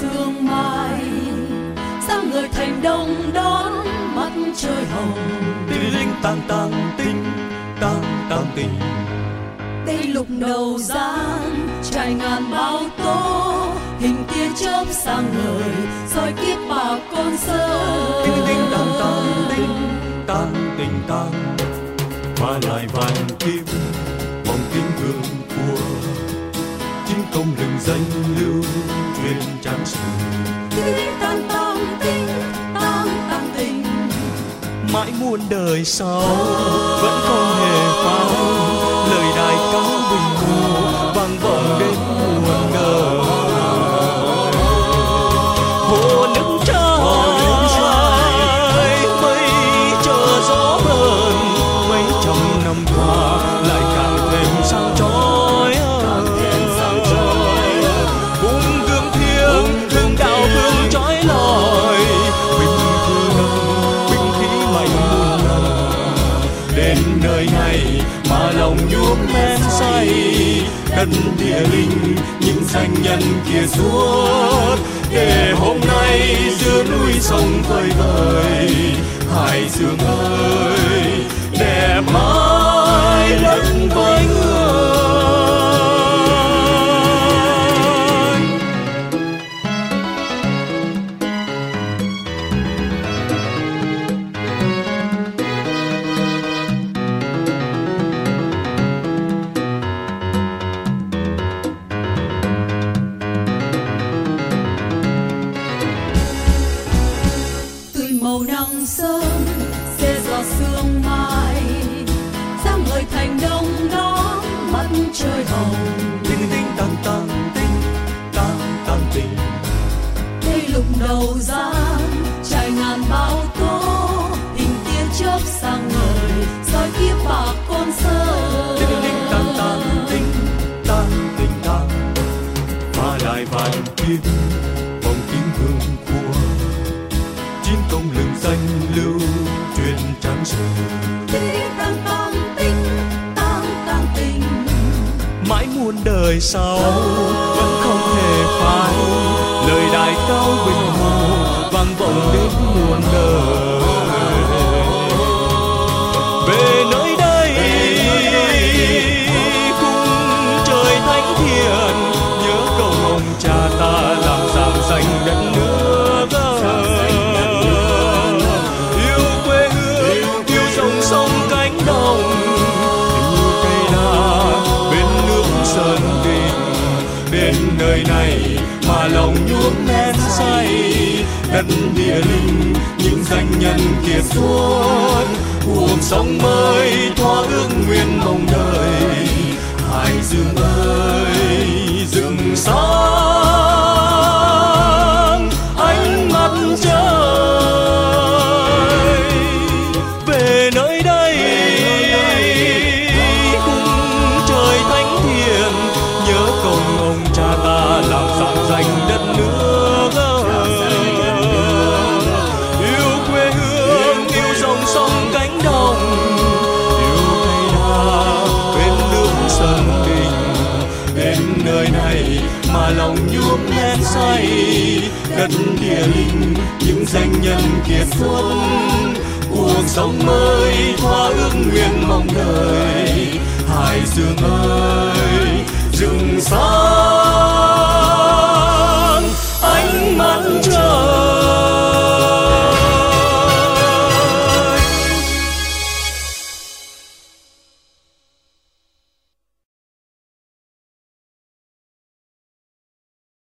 sương mai. Sáng người thành đông đón mắt trời hồng? Tinh linh tăng tăng tinh tăng tăng tình đây lục đầu giang trải ngàn bao tố. Hình tia chớp sang người soi kiếp bà con sơ. Tinh tinh tăng tăng tinh tăng tình tăng và lại vàng kim danh lưu truyền sử tinh tăng tăng tinh tăng tăng tinh mãi muôn đời sau vẫn không hề phai đất địa linh, những danh nhân kia suốt. Để hôm nay giữa núi sông vơi vời, hải dương ơi kiếp vòng tiếng hương của chiến công lừng danh lưu truyền trang sử tinh tăng tăng tinh tăng tăng tinh mãi muôn đời sau vẫn không hề phai. Lời đài cao bình mà lòng nhuốm men say. Đất địa linh, những danh nhân kiệt xuất. Cuộc sống mới thoa ước nguyện mong đời hải dương ơi rừng sóng lòng nhuốc nét say. Đất địa linh những danh nhân kiệt xuất. Cuộc sống mới hoa ước nguyện mong đợi. Hải dương ơi, rừng sáng